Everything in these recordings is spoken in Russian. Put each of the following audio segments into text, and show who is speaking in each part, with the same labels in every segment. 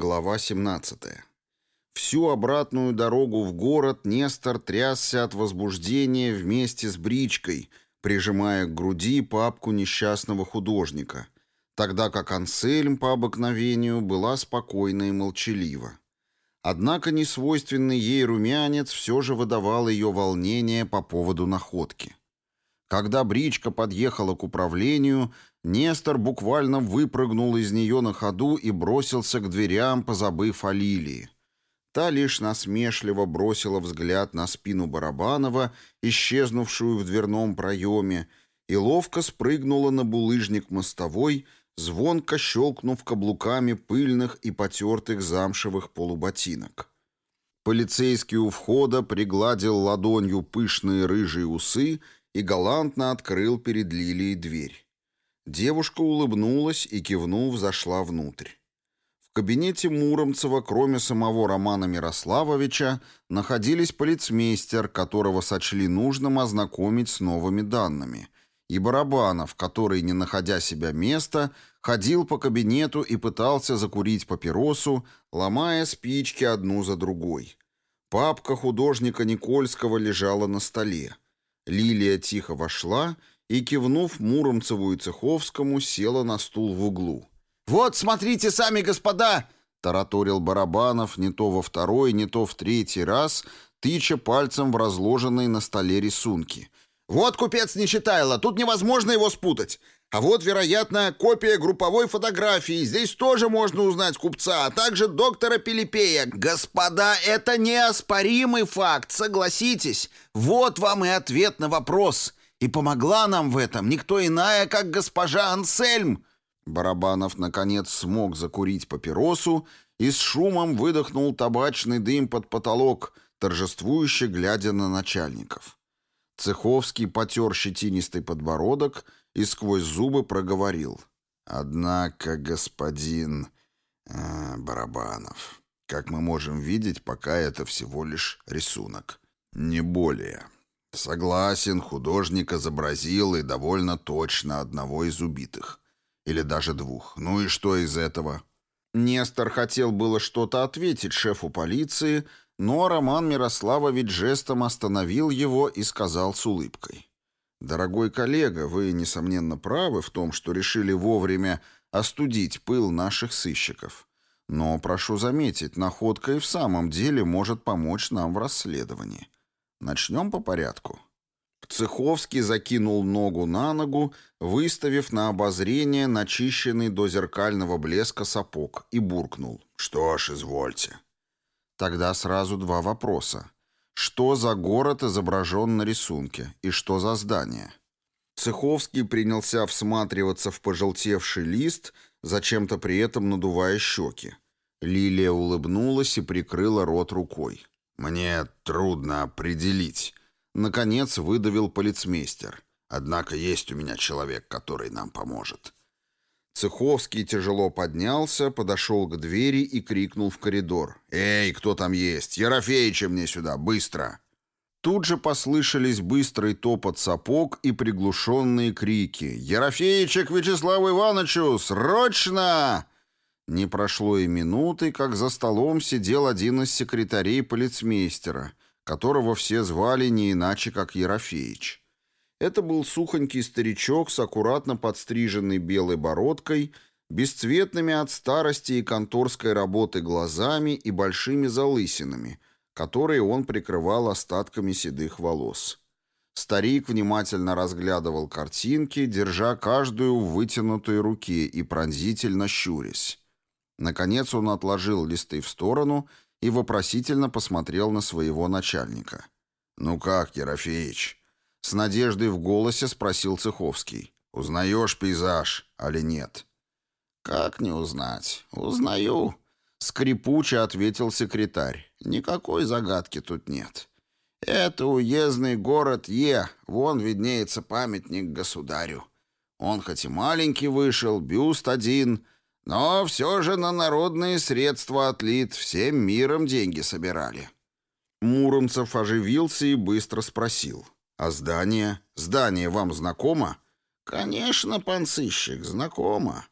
Speaker 1: Глава 17. Всю обратную дорогу в город Нестор трясся от возбуждения вместе с бричкой, прижимая к груди папку несчастного художника, тогда как Ансельм по обыкновению была спокойна и молчалива. Однако несвойственный ей румянец все же выдавал ее волнение по поводу находки. Когда бричка подъехала к управлению, Нестор буквально выпрыгнул из нее на ходу и бросился к дверям, позабыв о Лилии. Та лишь насмешливо бросила взгляд на спину Барабанова, исчезнувшую в дверном проеме, и ловко спрыгнула на булыжник мостовой, звонко щелкнув каблуками пыльных и потертых замшевых полуботинок. Полицейский у входа пригладил ладонью пышные рыжие усы и галантно открыл перед Лилией дверь. Девушка улыбнулась и, кивнув, зашла внутрь. В кабинете Муромцева, кроме самого Романа Мирославовича, находились полицмейстер, которого сочли нужным ознакомить с новыми данными, и Барабанов, который, не находя себя места, ходил по кабинету и пытался закурить папиросу, ломая спички одну за другой. Папка художника Никольского лежала на столе. Лилия тихо вошла и, кивнув Муромцеву и Цеховскому, села на стул в углу.
Speaker 2: «Вот, смотрите сами, господа!» — тараторил Барабанов не то во второй, не то в третий раз, тыча пальцем в разложенные на столе рисунки. «Вот купец Нечитайло, тут невозможно его спутать. А вот, вероятно, копия групповой фотографии. Здесь тоже можно узнать купца, а также доктора Пилипея. Господа, это неоспоримый факт, согласитесь. Вот вам и ответ на вопрос. И помогла нам в этом никто иная, как госпожа Ансельм».
Speaker 1: Барабанов, наконец, смог закурить папиросу и с шумом выдохнул табачный дым под потолок, торжествующе глядя на начальников. Цеховский потер щетинистый подбородок и сквозь зубы проговорил. «Однако, господин э, Барабанов, как мы можем видеть, пока это всего лишь рисунок. Не более». Согласен, художник изобразил и довольно точно одного из убитых. Или даже двух. Ну и что из этого?
Speaker 2: Нестор хотел было что-то ответить шефу полиции, но Роман Мирославович жестом остановил его и сказал с улыбкой.
Speaker 1: «Дорогой коллега, вы, несомненно, правы в том, что решили вовремя остудить пыл наших сыщиков. Но, прошу заметить, находка и в самом деле может помочь нам в расследовании. Начнем по порядку. Цеховский закинул ногу на ногу, выставив на обозрение начищенный до зеркального блеска сапог, и буркнул. «Что ж, извольте». Тогда сразу два вопроса. Что за город изображен на рисунке и что за здание? Цеховский принялся всматриваться в пожелтевший лист, зачем-то при этом надувая щеки. Лилия улыбнулась и прикрыла рот рукой. «Мне трудно определить», — наконец выдавил полицмейстер. «Однако есть у меня человек, который нам поможет». Цеховский тяжело поднялся, подошел к двери и крикнул в коридор. «Эй, кто там есть? Ерофеича мне сюда, быстро!» Тут же послышались быстрый топот сапог и приглушенные крики. «Ерофеича к Вячеславу Ивановичу! Срочно!» Не прошло и минуты, как за столом сидел один из секретарей полицмейстера, которого все звали не иначе, как Ерофеич. Это был сухонький старичок с аккуратно подстриженной белой бородкой, бесцветными от старости и конторской работы глазами и большими залысинами, которые он прикрывал остатками седых волос. Старик внимательно разглядывал картинки, держа каждую в вытянутой руке и пронзительно щурясь. Наконец он отложил листы в сторону и вопросительно посмотрел на своего начальника. «Ну как, Ерофеич?» С надеждой в голосе спросил Цеховский. «Узнаешь пейзаж, али нет?»
Speaker 2: «Как не узнать? Узнаю», — скрипуче ответил секретарь. «Никакой загадки тут нет. Это уездный город Е, вон виднеется памятник государю. Он хоть и маленький вышел, бюст один, но все же на народные средства отлит, всем миром деньги собирали.
Speaker 1: Муромцев оживился и быстро спросил. «А здание? Здание вам знакомо?»
Speaker 2: «Конечно, пан сыщик, знакомо.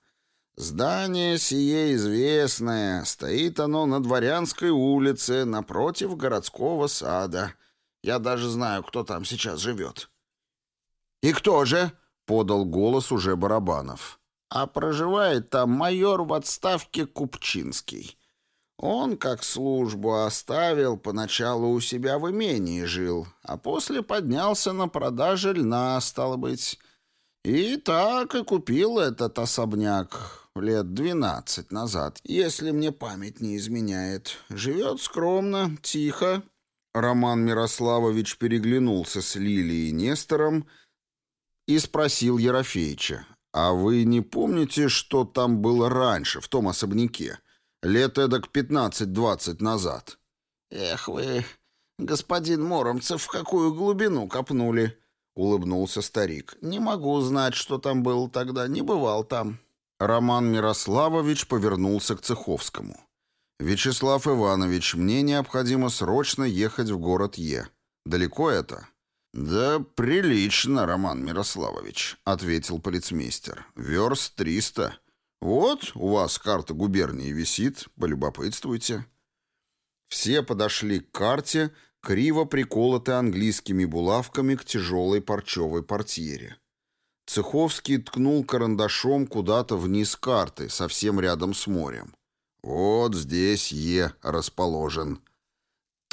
Speaker 2: «Здание сие известное. Стоит оно на Дворянской улице, напротив городского сада. Я даже знаю, кто там сейчас живет». «И кто же?» — подал голос уже Барабанов. «А проживает там майор в отставке Купчинский. Он, как службу оставил, поначалу у себя в имении жил, а после поднялся на продаже льна, стало быть. И так и купил этот особняк лет двенадцать назад, если мне память не изменяет. Живет скромно, тихо».
Speaker 1: Роман Мирославович переглянулся с Лилией Нестором и спросил Ерофеича, «А вы не помните, что там было раньше, в том особняке?» Лет эдак пятнадцать-двадцать назад.
Speaker 2: «Эх вы, господин Моромцев, в какую глубину копнули!» — улыбнулся старик. «Не могу знать, что там было тогда, не бывал там».
Speaker 1: Роман Мирославович повернулся к Цеховскому. «Вячеслав Иванович, мне необходимо срочно ехать в город Е. Далеко это?» «Да прилично, Роман Мирославович», — ответил полицмейстер. «Верст триста». «Вот, у вас карта губернии висит, полюбопытствуйте». Все подошли к карте, криво приколоты английскими булавками к тяжелой парчевой портьере. Цеховский ткнул карандашом куда-то вниз карты, совсем рядом с морем. «Вот здесь Е расположен».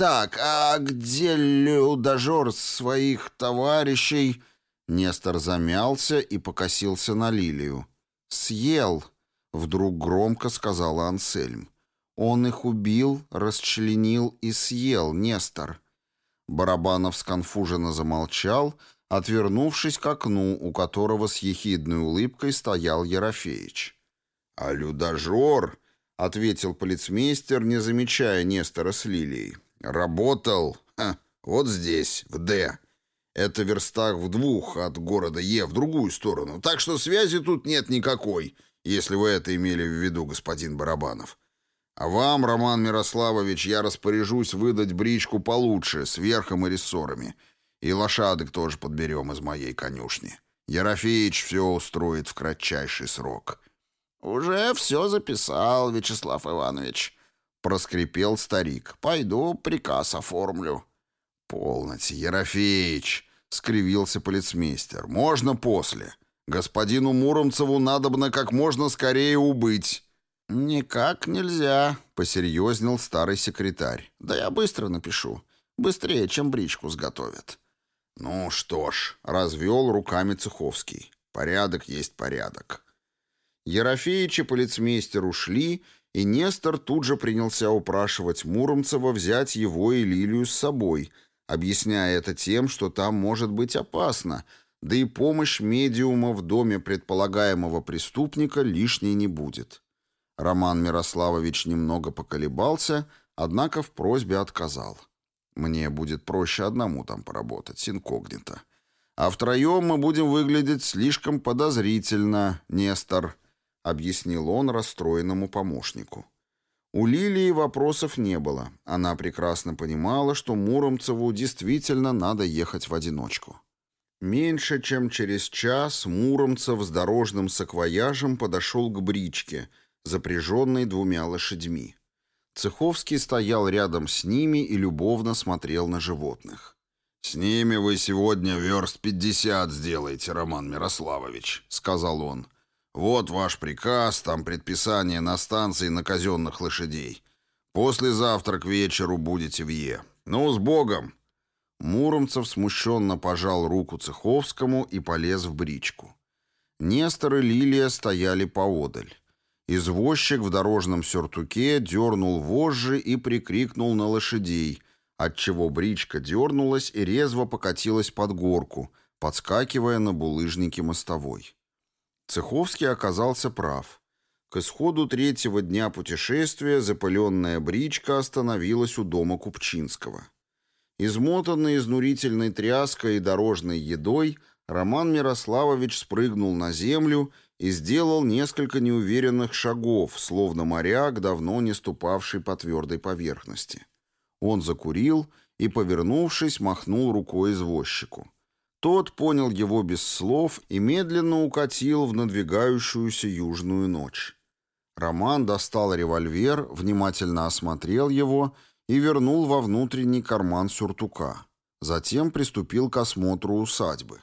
Speaker 2: «Так, а где людожор своих товарищей?»
Speaker 1: Нестор замялся и покосился на Лилию. «Съел», Вдруг громко сказала Ансельм. «Он их убил, расчленил и съел, Нестор». Барабанов сконфуженно замолчал, отвернувшись к окну, у которого с ехидной улыбкой стоял Ерофеич. «А людожор», — ответил полицмейстер, не замечая Нестора с Лилией, — «работал ха, вот здесь, в Д. Это верстах в двух от города Е в другую сторону, так что связи тут нет никакой если вы это имели в виду, господин Барабанов. А вам, Роман Мирославович, я распоряжусь выдать бричку получше, с верхом и рессорами. И лошадок тоже подберем из моей конюшни. Ерофеич все устроит в кратчайший срок».
Speaker 2: «Уже все записал, Вячеслав Иванович», — проскрипел старик. «Пойду приказ оформлю».
Speaker 1: «Полноте, Ерофеич», — скривился полицмейстер. «Можно после. Господину Муромцеву надобно как можно скорее убыть».
Speaker 2: «Никак нельзя», — посерьезнел старый секретарь. «Да я быстро напишу. Быстрее, чем бричку сготовят».
Speaker 1: «Ну что ж», — развел руками Цеховский. «Порядок есть порядок». Ерофеич и полицмейстер ушли, и Нестор тут же принялся упрашивать Муромцева взять его и Лилию с собой, объясняя это тем, что там может быть опасно — да и помощь медиума в доме предполагаемого преступника лишней не будет. Роман Мирославович немного поколебался, однако в просьбе отказал. Мне будет проще одному там поработать, инкогнито. А втроем мы будем выглядеть слишком подозрительно, Нестор, — объяснил он расстроенному помощнику. У Лилии вопросов не было. Она прекрасно понимала, что Муромцеву действительно надо ехать в одиночку. Меньше чем через час Муромцев с дорожным саквояжем подошел к бричке, запряженной двумя лошадьми. Цеховский стоял рядом с ними и любовно смотрел на животных. «С ними вы сегодня верст пятьдесят сделаете, Роман Мирославович», — сказал он. «Вот ваш приказ, там предписание на станции на казенных лошадей. Послезавтра к вечеру будете в Е. Ну, с Богом!» Муромцев смущенно пожал руку Цеховскому и полез в бричку. Нестор и Лилия стояли поодаль. Извозчик в дорожном сюртуке дернул вожжи и прикрикнул на лошадей, отчего бричка дернулась и резво покатилась под горку, подскакивая на булыжнике мостовой. Цеховский оказался прав. К исходу третьего дня путешествия запыленная бричка остановилась у дома Купчинского. Измотанный изнурительной тряской и дорожной едой, Роман Мирославович спрыгнул на землю и сделал несколько неуверенных шагов, словно моряк, давно не ступавший по твердой поверхности. Он закурил и, повернувшись, махнул рукой извозчику. Тот понял его без слов и медленно укатил в надвигающуюся южную ночь. Роман достал револьвер, внимательно осмотрел его и вернул во внутренний карман сюртука. Затем приступил к осмотру усадьбы.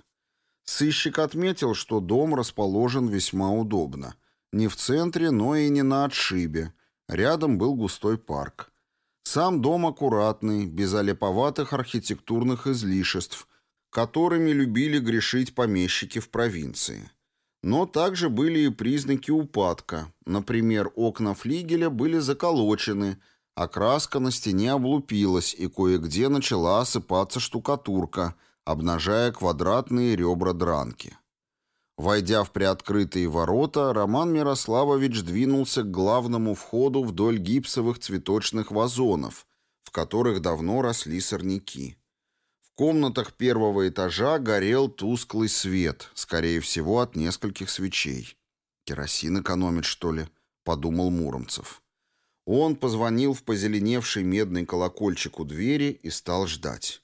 Speaker 1: Сыщик отметил, что дом расположен весьма удобно. Не в центре, но и не на отшибе. Рядом был густой парк. Сам дом аккуратный, без олеповатых архитектурных излишеств, которыми любили грешить помещики в провинции. Но также были и признаки упадка. Например, окна флигеля были заколочены, а краска на стене облупилась, и кое-где начала осыпаться штукатурка, обнажая квадратные ребра дранки. Войдя в приоткрытые ворота, Роман Мирославович двинулся к главному входу вдоль гипсовых цветочных вазонов, в которых давно росли сорняки. Комнатах первого этажа горел тусклый свет, скорее всего, от нескольких свечей. «Керосин экономит, что ли?» — подумал Муромцев. Он позвонил в позеленевший медный колокольчик у двери и стал ждать.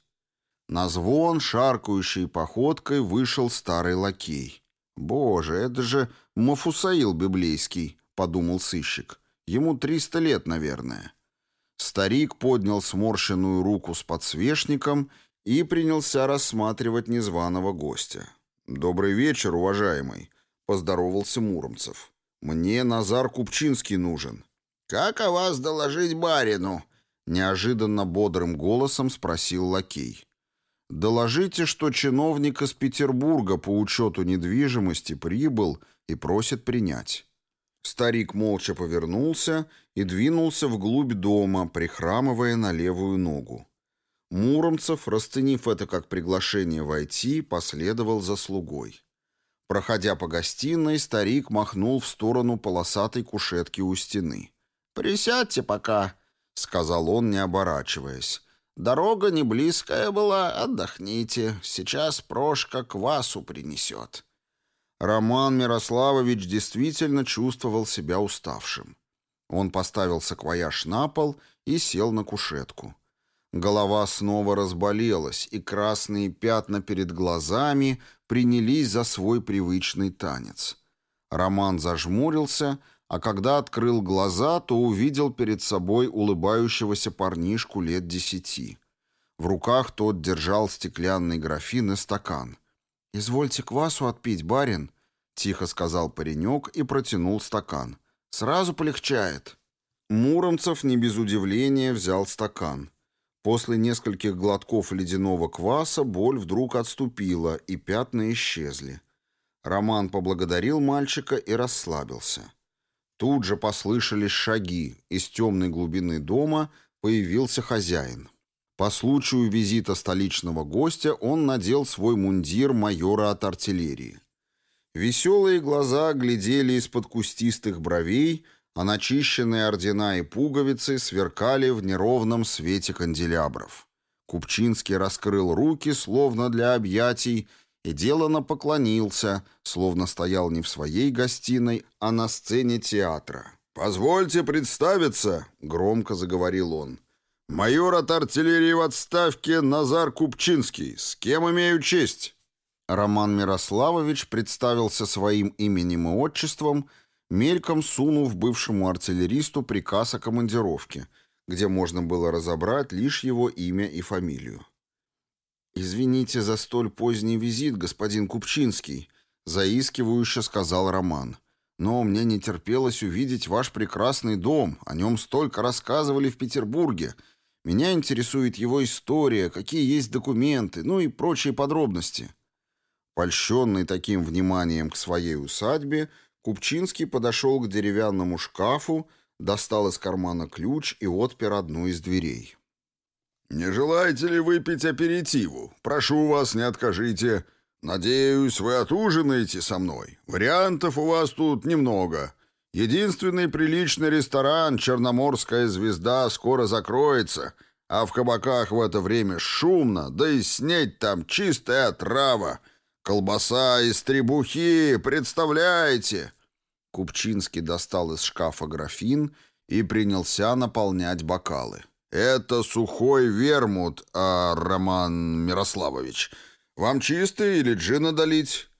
Speaker 1: На звон, шаркающей походкой, вышел старый лакей. «Боже, это же Мафусаил библейский», — подумал сыщик. «Ему триста лет, наверное». Старик поднял сморщенную руку с подсвечником и принялся рассматривать незваного гостя. «Добрый вечер, уважаемый», — поздоровался Муромцев. «Мне Назар Купчинский нужен».
Speaker 2: «Как о вас доложить барину?»
Speaker 1: — неожиданно бодрым голосом спросил лакей. Доложите, что чиновник из Петербурга по учету недвижимости прибыл и просит принять. Старик молча повернулся и двинулся вглубь дома, прихрамывая на левую ногу. Муромцев, расценив это как приглашение войти, последовал за слугой. Проходя по гостиной, старик махнул в сторону полосатой кушетки у стены.
Speaker 2: «Присядьте пока», — сказал он, не оборачиваясь. Дорога не близкая была, отдохните. Сейчас Прошка квасу принесет».
Speaker 1: Роман Мирославович действительно чувствовал себя уставшим. Он поставил саквояж на пол и сел на кушетку. Голова снова разболелась, и красные пятна перед глазами принялись за свой привычный танец. Роман зажмурился, а когда открыл глаза, то увидел перед собой улыбающегося парнишку лет десяти. В руках тот держал стеклянный графин и стакан. «Извольте квасу отпить, барин», — тихо сказал паренек и протянул стакан. «Сразу полегчает». Муромцев не без удивления взял стакан. После нескольких глотков ледяного кваса боль вдруг отступила, и пятна исчезли. Роман поблагодарил мальчика и расслабился. Тут же послышались шаги. Из темной глубины дома появился хозяин. По случаю визита столичного гостя он надел свой мундир майора от артиллерии. Веселые глаза глядели из-под кустистых бровей, а начищенные ордена и пуговицы сверкали в неровном свете канделябров. Купчинский раскрыл руки, словно для объятий, и делано поклонился, словно стоял не в своей гостиной, а на сцене театра. «Позвольте представиться», — громко заговорил он. «Майор от артиллерии в отставке Назар Купчинский. С кем имею честь?» Роман Мирославович представился своим именем и отчеством, мельком сунув бывшему артиллеристу приказ о командировке, где можно было разобрать лишь его имя и фамилию. «Извините за столь поздний визит, господин Купчинский», — заискивающе сказал Роман. «Но мне не терпелось увидеть ваш прекрасный дом. О нем столько рассказывали в Петербурге. Меня интересует его история, какие есть документы, ну и прочие подробности». Польщенный таким вниманием к своей усадьбе, Купчинский подошел к деревянному шкафу, достал из кармана ключ и отпер одну из дверей. «Не желаете ли выпить аперитиву? Прошу вас, не откажите. Надеюсь, вы отужинаете со мной. Вариантов у вас тут немного. Единственный приличный ресторан «Черноморская звезда» скоро закроется, а в кабаках в это время шумно, да и снеть там чистая трава. Колбаса из требухи, представляете?» Купчинский достал из шкафа графин и принялся наполнять бокалы. «Это сухой вермут, а, Роман Мирославович. Вам чистый или джина долить?»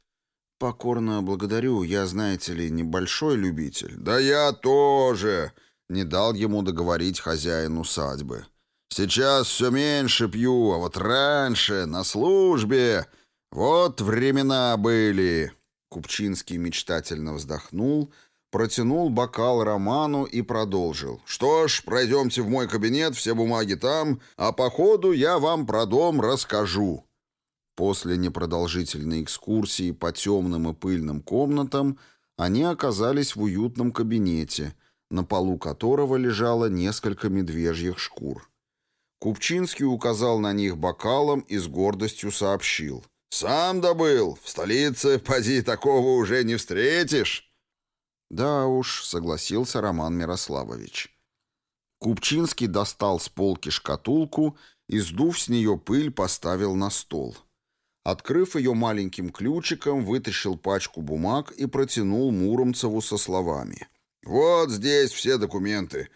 Speaker 2: «Покорно благодарю. Я, знаете ли, небольшой любитель».
Speaker 1: «Да я тоже!» — не дал ему договорить хозяин усадьбы. «Сейчас все меньше пью, а вот раньше, на службе, вот времена были!»
Speaker 2: Купчинский мечтательно вздохнул, протянул бокал Роману и продолжил.
Speaker 1: «Что ж, пройдемте в мой кабинет, все бумаги там, а по ходу я вам про дом расскажу».
Speaker 2: После непродолжительной экскурсии по темным и пыльным комнатам они оказались в уютном кабинете, на полу которого лежало несколько медвежьих шкур. Купчинский указал на них бокалом и с гордостью сообщил.
Speaker 1: «Сам добыл. В столице, поди, такого уже не встретишь».
Speaker 2: «Да уж», — согласился Роман Мирославович. Купчинский достал с полки шкатулку и, сдув с нее пыль, поставил на стол. Открыв ее маленьким ключиком, вытащил пачку бумаг и протянул Муромцеву со словами.
Speaker 1: «Вот здесь все документы.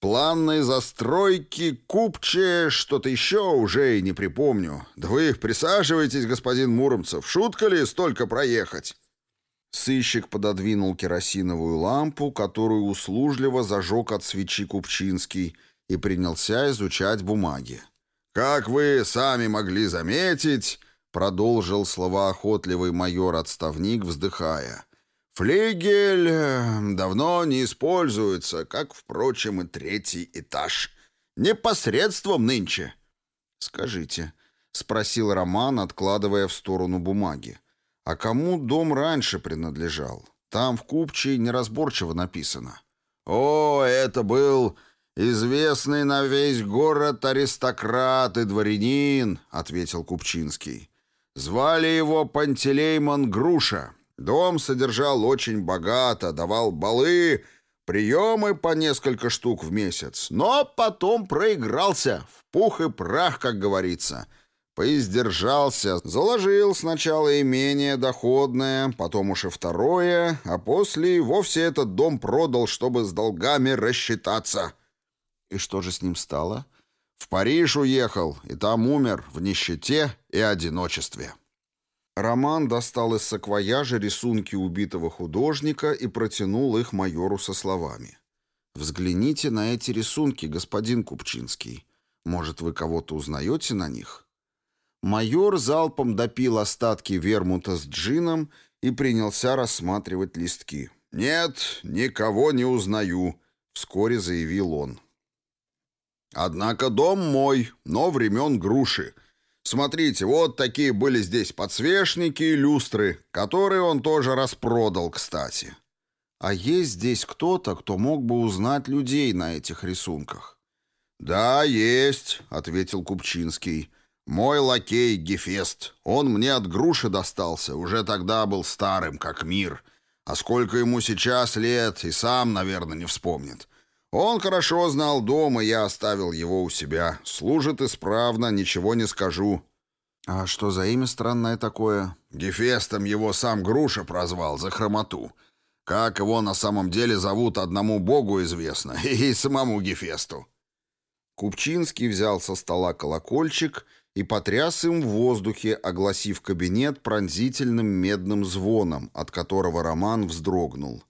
Speaker 1: Планные застройки, купче, что-то еще уже и не припомню. Да вы присаживайтесь, господин Муромцев. Шутка ли столько проехать?»
Speaker 2: Сыщик пододвинул керосиновую лампу, которую услужливо зажег от свечи Купчинский, и принялся изучать бумаги.
Speaker 1: «Как вы сами могли заметить...» Продолжил словоохотливый майор-отставник, вздыхая. «Флигель э, давно не используется, как, впрочем, и третий этаж. Непосредством нынче».
Speaker 2: «Скажите», — спросил Роман, откладывая в сторону бумаги, «а кому дом раньше принадлежал? Там в купчей неразборчиво написано».
Speaker 1: «О, это был известный на весь город аристократ и дворянин», — ответил Купчинский. Звали его Пантелеймон Груша. Дом содержал очень богато, давал балы, приемы по несколько штук в месяц. Но потом проигрался, в пух и прах, как говорится. Поиздержался, заложил сначала имение доходное, потом уж и второе, а после вовсе этот дом продал, чтобы с долгами рассчитаться.
Speaker 2: И что же с ним стало?
Speaker 1: — в Париж уехал, и там умер в нищете и одиночестве.
Speaker 2: Роман достал из саквояжа рисунки убитого художника и протянул их майору со словами. «Взгляните на эти рисунки, господин Купчинский. Может, вы кого-то узнаете на них?» Майор залпом допил остатки вермута с джином и принялся рассматривать листки.
Speaker 1: «Нет, никого не узнаю», — вскоре заявил он. Однако дом мой, но времен груши. Смотрите, вот такие были здесь подсвечники и люстры, которые он тоже распродал, кстати.
Speaker 2: А есть здесь кто-то, кто мог бы узнать людей на этих рисунках?
Speaker 1: «Да, есть», — ответил Купчинский. «Мой лакей Гефест. Он мне от груши достался, уже тогда был старым, как мир. А сколько ему сейчас лет, и сам, наверное, не вспомнит. Он хорошо знал дом, и я оставил его у себя. Служит исправно, ничего не скажу».
Speaker 2: «А что за имя странное такое?»
Speaker 1: Гефестом его сам Груша прозвал за хромоту. Как его на самом деле зовут, одному богу известно, и самому Гефесту.
Speaker 2: Купчинский взял со стола колокольчик и потряс им в воздухе, огласив кабинет пронзительным медным звоном, от которого Роман вздрогнул.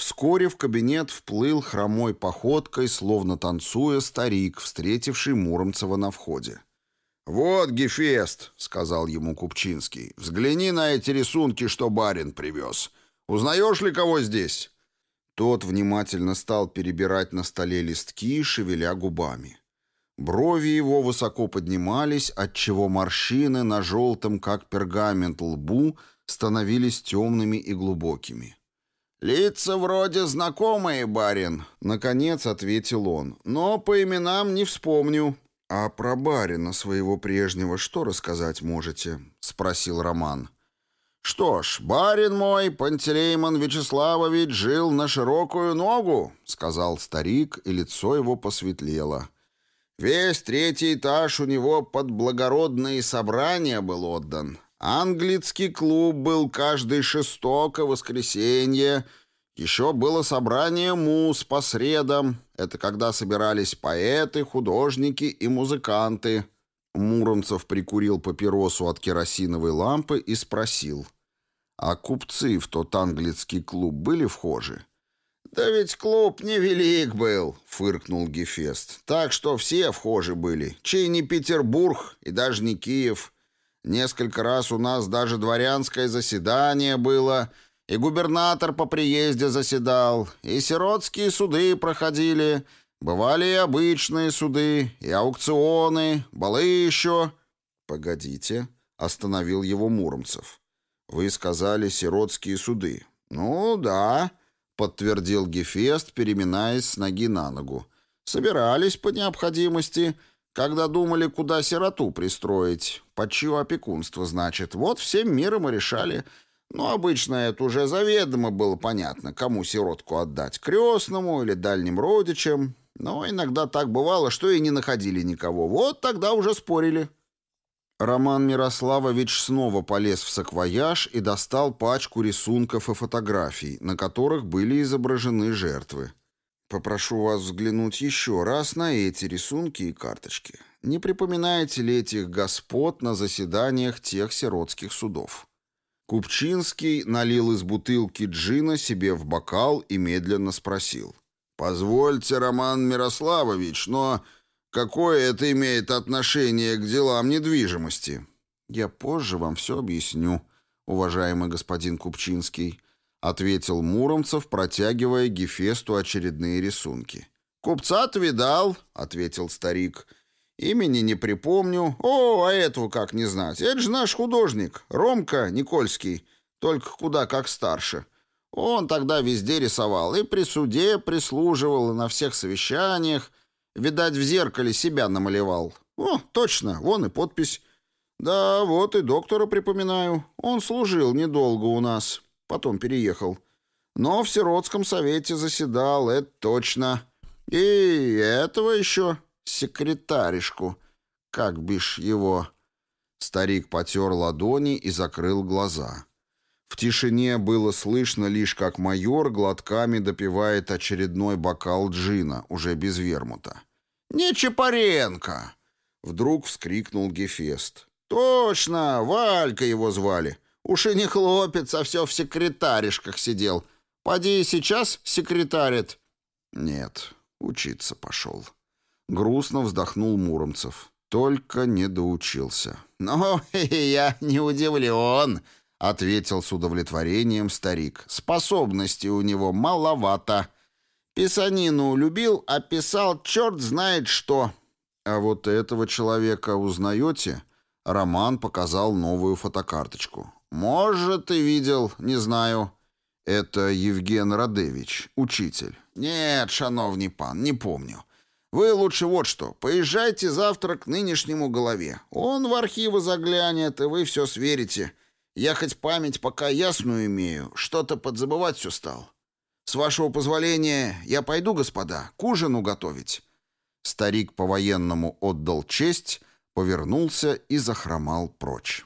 Speaker 2: Вскоре в кабинет вплыл хромой походкой, словно танцуя старик, встретивший Муромцева на входе.
Speaker 1: «Вот Гефест», — сказал ему Купчинский, — «взгляни на эти рисунки, что барин привез. Узнаешь ли кого здесь?»
Speaker 2: Тот внимательно стал перебирать на столе листки, шевеля губами. Брови его высоко поднимались, отчего морщины на желтом, как пергамент, лбу становились темными и глубокими.
Speaker 3: «Лица вроде знакомые, барин», — наконец ответил он, — «но по именам не вспомню».
Speaker 2: «А про барина своего прежнего что рассказать можете?» — спросил Роман.
Speaker 3: «Что ж, барин мой, Пантелеймон Вячеславович, жил на широкую ногу», — сказал старик, и лицо его посветлело. «Весь третий этаж у него под благородные собрания был отдан, Английский клуб был каждый шесток и воскресенье. Еще было собрание муз по средам. Это когда собирались поэты, художники и музыканты.
Speaker 1: Муромцев прикурил папиросу от керосиновой лампы и спросил. «А купцы в тот английский клуб были вхожи?»
Speaker 2: «Да ведь клуб невелик был», — фыркнул Гефест. «Так что все вхожи были. Чей не Петербург и даже не Киев. Несколько раз у нас даже дворянское заседание было, и губернатор по приезде заседал, и сиротские суды проходили, бывали и обычные суды, и аукционы, балы еще».
Speaker 1: «Погодите», — остановил его Муромцев. «Вы сказали сиротские суды».
Speaker 2: «Ну, да», подтвердил Гефест, переминаясь с ноги на ногу. Собирались по необходимости, когда думали, куда сироту пристроить. Под чье опекунство, значит. Вот всем миром и решали. Но ну, обычно это уже заведомо было понятно, кому сиротку отдать. Крестному или дальним родичам. Но иногда так бывало, что и не находили никого. Вот тогда уже спорили.
Speaker 1: Роман Мирославович снова полез в саквояж и достал пачку рисунков и фотографий, на которых были изображены жертвы. «Попрошу вас взглянуть еще раз на эти рисунки и карточки. Не припоминаете ли этих господ на заседаниях тех сиротских судов?» Купчинский налил из бутылки джина себе в бокал и медленно спросил.
Speaker 3: «Позвольте, Роман Мирославович, но Какое это имеет отношение к делам недвижимости?
Speaker 1: Я позже вам все объясню, уважаемый господин Купчинский, ответил Муромцев, протягивая Гефесту очередные рисунки.
Speaker 2: Купца-то видал, ответил старик. Имени не припомню. О, а этого как не знать? Это же наш художник, Ромка Никольский, только куда как старше. Он тогда везде рисовал, и при суде прислуживал, и на всех совещаниях, Видать, в зеркале себя намалевал. О, точно, вон и подпись. Да, вот и доктора припоминаю. Он служил недолго у нас, потом переехал. Но в сиротском совете заседал, это точно. И этого еще секретаришку. Как бишь его...
Speaker 1: Старик потер ладони и закрыл глаза. В тишине было слышно лишь, как майор глотками допивает очередной бокал джина, уже без вермута.
Speaker 2: «Не Чапаренко!» — вдруг вскрикнул Гефест. «Точно! Валька его звали. Уж и не хлопец, а все в секретаришках сидел. Поди сейчас секретарит».
Speaker 1: «Нет, учиться пошел». Грустно вздохнул Муромцев. Только не доучился.
Speaker 2: «Ну, я не удивлен», — ответил с удовлетворением старик. «Способностей у него маловато. Писанину любил, а писал черт знает что».
Speaker 1: «А вот этого человека узнаете?» Роман показал новую фотокарточку.
Speaker 2: «Может, и видел, не знаю».
Speaker 1: «Это Евген Радевич, учитель».
Speaker 2: «Нет, шановний пан, не помню. Вы лучше вот что, поезжайте завтра к нынешнему голове. Он в архивы заглянет, и вы все сверите. Я хоть память пока ясную имею, что-то подзабывать все стал. С вашего позволения я пойду, господа, к ужину готовить».
Speaker 1: Старик по-военному отдал честь, повернулся и захромал прочь.